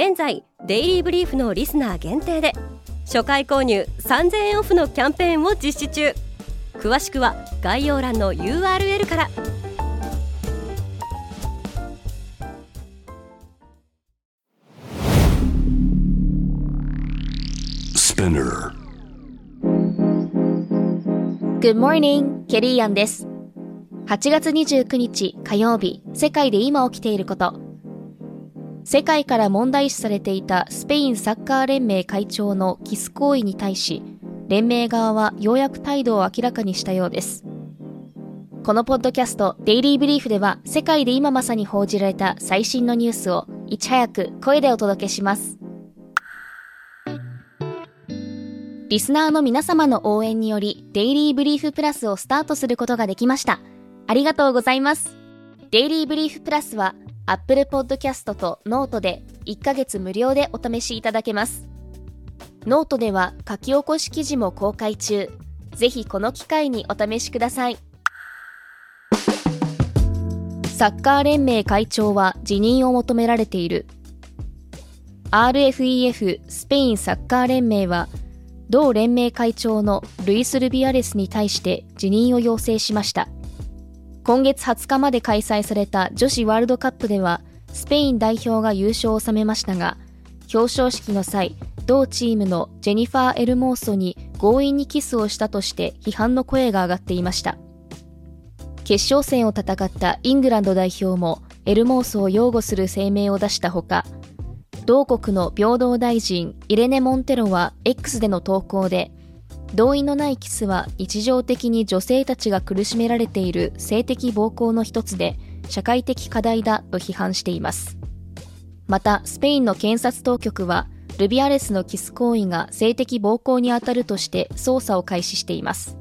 現在デイリーブリーフのリスナー限定で初回購入3000円オフのキャンペーンを実施中詳しくは概要欄の URL から Good morning, ケリーアンです。8月29日火曜日、世界で今起きていること。世界から問題視されていたスペインサッカー連盟会長のキス行為に対し、連盟側はようやく態度を明らかにしたようです。このポッドキャストデイリーブリーフでは世界で今まさに報じられた最新のニュースをいち早く声でお届けします。リスナーの皆様の応援により Daily Brief Plus をスタートすることができました。ありがとうございます。 Daily Brief Plus は Apple Podcast と Note で1ヶ月無料でお試しいただけます。ノートでは書き起こし記事も公開中。ぜひこの機会にお試しください。サッカー連盟会長は辞任を求められている。RFEF スペインサッカー連盟は同連盟会長のルイス・ルビアレスに対して辞任を要請しました。今月20日まで開催された女子ワールドカップでは、スペイン代表が優勝を収めましたが、表彰式の際、同チームのジェニファー・エルモーソに強引にキスをしたとして批判の声が上がっていました。決勝戦を戦ったイングランド代表もエルモーソを擁護する声明を出したほか、同国の平等大臣イレネ・モンテロは X での投稿で、同意のないキスは日常的に女性たちが苦しめられている性的暴行の一つで社会的課題だと批判しています。また、スペインの検察当局はルビアレスのキス行為が性的暴行にあたるとして捜査を開始しています。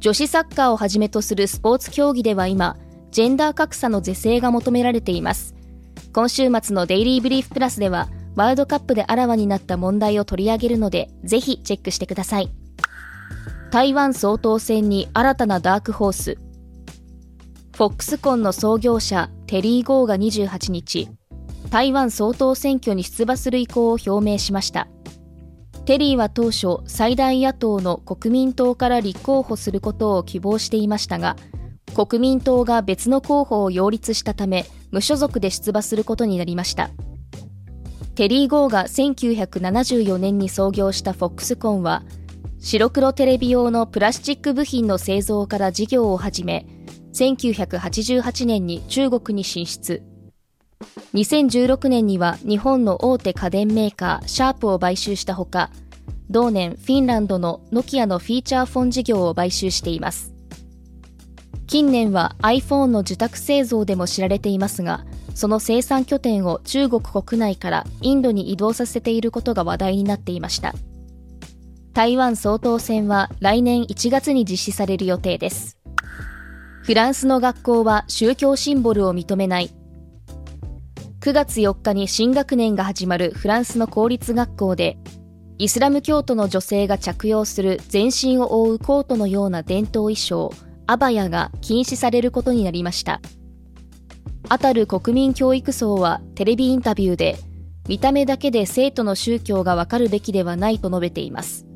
女子サッカーをはじめとするスポーツ競技では今、ジェンダー格差の是正が求められています。今週末のデイリーブリーフプラスでは、ワールドカップであらわになった問題を取り上げるので、ぜひチェックしてください。台湾総統選に新たなダークホース。フォックスコンの創業者、テリー・ゴーが28日、台湾総統選挙に出馬する意向を表明しました。テリーは当初、最大野党の国民党から立候補することを希望していましたが、国民党が別の候補を擁立したため、無所属で出馬することになりました。テリー・ゴーが1974年に創業したフォックスコンは、白黒テレビ用のプラスチック部品の製造から事業を始め、1988年に中国に進出。2016年には日本の大手家電メーカーシャープを買収したほか、同年フィンランドのノキアのフィーチャーフォン事業を買収しています。近年は iPhone の受託製造でも知られていますが、その生産拠点を中国国内からインドに移動させていることが話題になっていました。台湾総統選は来年1月に実施される予定です。フランスの学校は宗教シンボルを認めない。9月4日に新学年が始まるフランスの公立学校で、イスラム教徒の女性が着用する全身を覆うコートのような伝統衣装、アバヤが禁止されることになりました。あたる国民教育層はテレビインタビューで、見た目だけで生徒の宗教がわかるべきではないと述べています。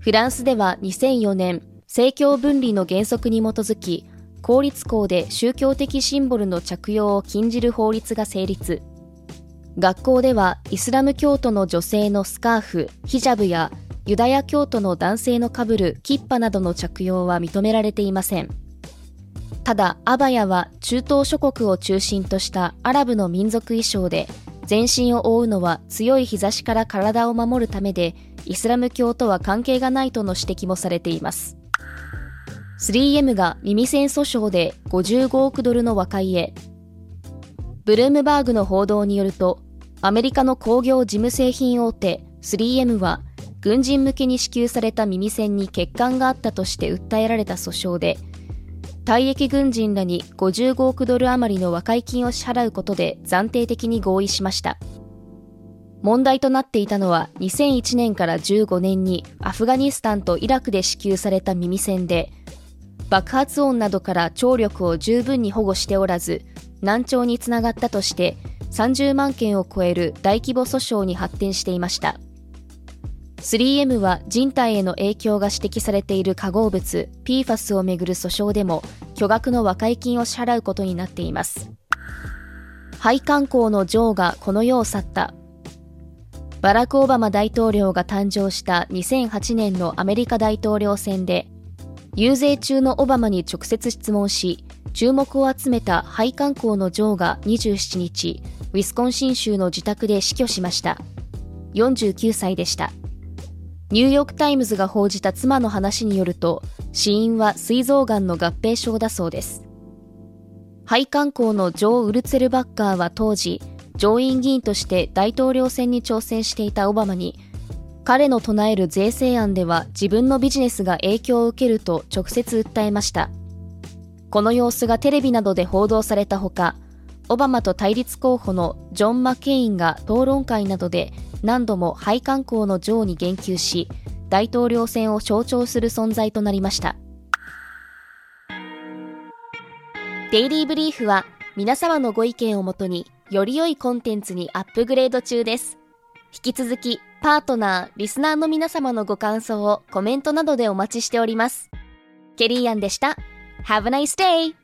フランスでは2004年、政教分離の原則に基づき、公立校で宗教的シンボルの着用を禁じる法律が成立。学校ではイスラム教徒の女性のスカーフ、ヒジャブやユダヤ教徒の男性のかぶるキッパなどの着用は認められていません。ただ、アバヤは中東諸国を中心としたアラブの民族衣装で、全身を覆うのは強い日差しから体を守るためで、イスラム教とは関係がないとの指摘もされています。3M が耳栓訴訟で55億ドルの和解へ。ブルームバーグの報道によると、アメリカの工業事務製品大手 3M は、軍人向けに支給された耳栓に欠陥があったとして訴えられた訴訟で、退役軍人らに55億ドル余りの和解金を支払うことで暫定的に合意しました。問題となっていたのは2001年から15年にアフガニスタンとイラクで支給された耳栓で爆発音などから聴力を十分に保護しておらず難聴につながったとして30万件を超える大規模訴訟に発展していました 3M は人体への影響が指摘されている化合物 PFAS をめぐる訴訟でも巨額の和解金を支払うことになっています配管工の女王がこの世を去ったバラク・オバマ大統領が誕生した2008年のアメリカ大統領選で、遊説中のオバマに直接質問し、注目を集めた配管工のジョーが27日、ウィスコンシン州の自宅で死去しました。49歳でした。ニューヨークタイムズが報じた妻の話によると、死因は膵臓癌の合併症だそうです。配管工のジョー・ウルツェルバッカーは当時、上院議員として大統領選に挑戦していたオバマに彼の唱える税制案では自分のビジネスが影響を受けると直接訴えましたこの様子がテレビなどで報道されたほかオバマと対立候補のジョン・マケインが討論会などで何度も配管工の女王に言及し大統領選を象徴する存在となりましたデイリーブリーフは皆様のご意見をもとにより良いコンテンツにアップグレード中です。引き続き、パートナー、リスナーの皆様のご感想をコメントなどでお待ちしております。ケリーアンでした。Have a nice day!